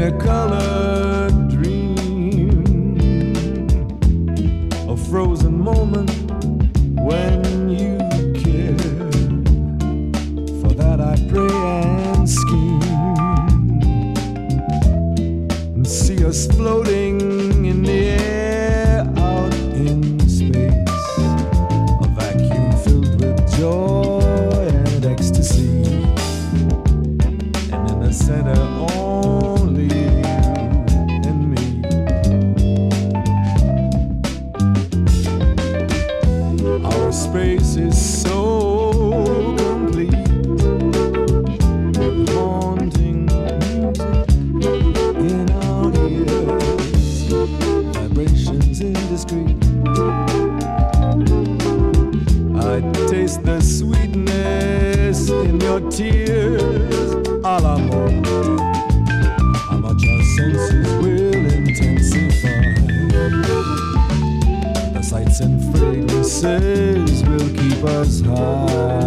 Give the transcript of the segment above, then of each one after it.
technicolor dream, a frozen moment when you care. For that I pray and scheme and see us floating your tears, a la mode. How much our senses will intensify. The sights and fragrances will keep us high.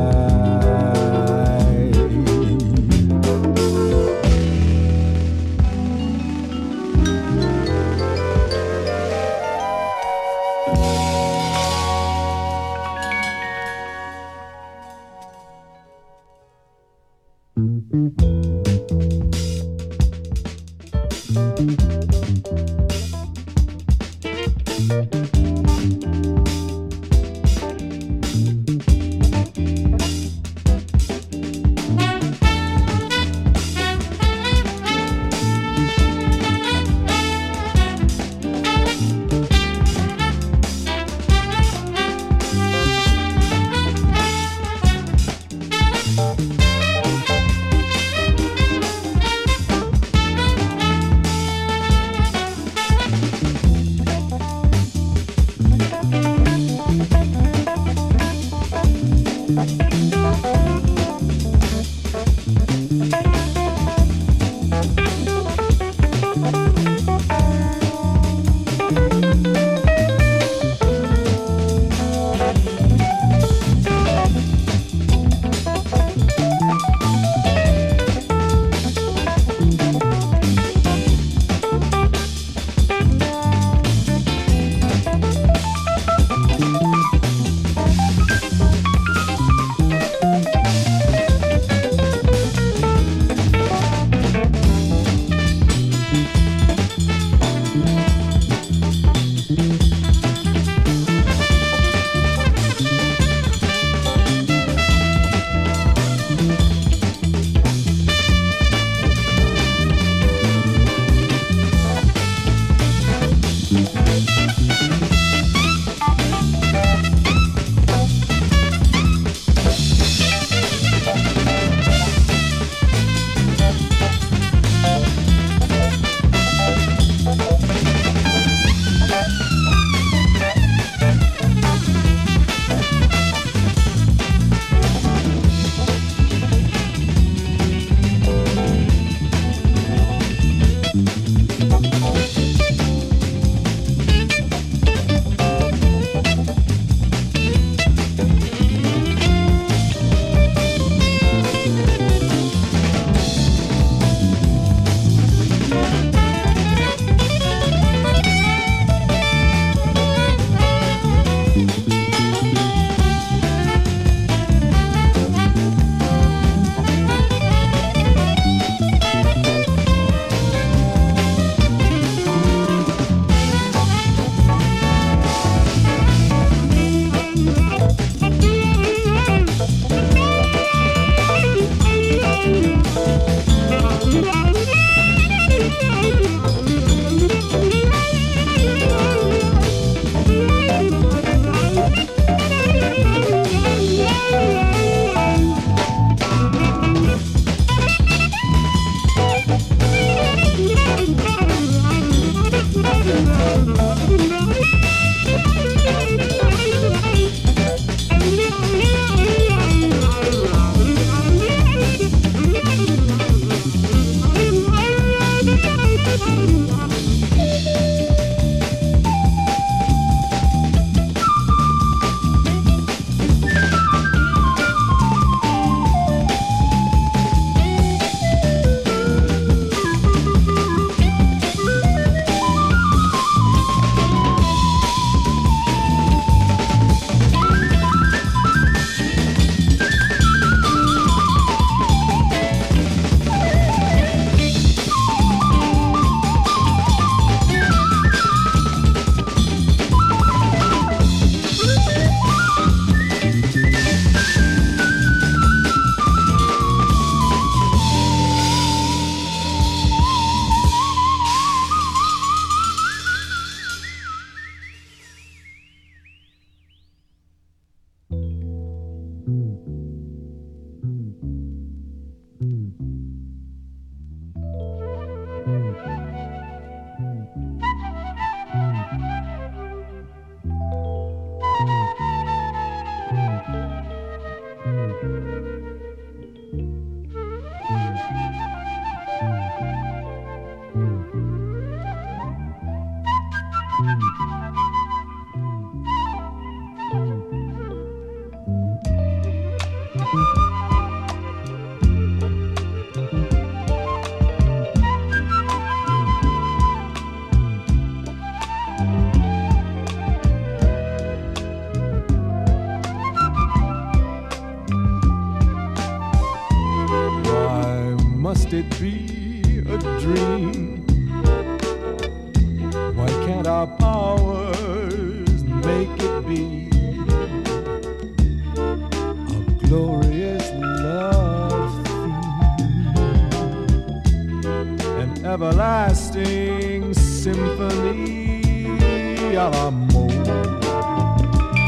Amor.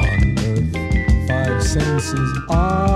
On earth, five senses are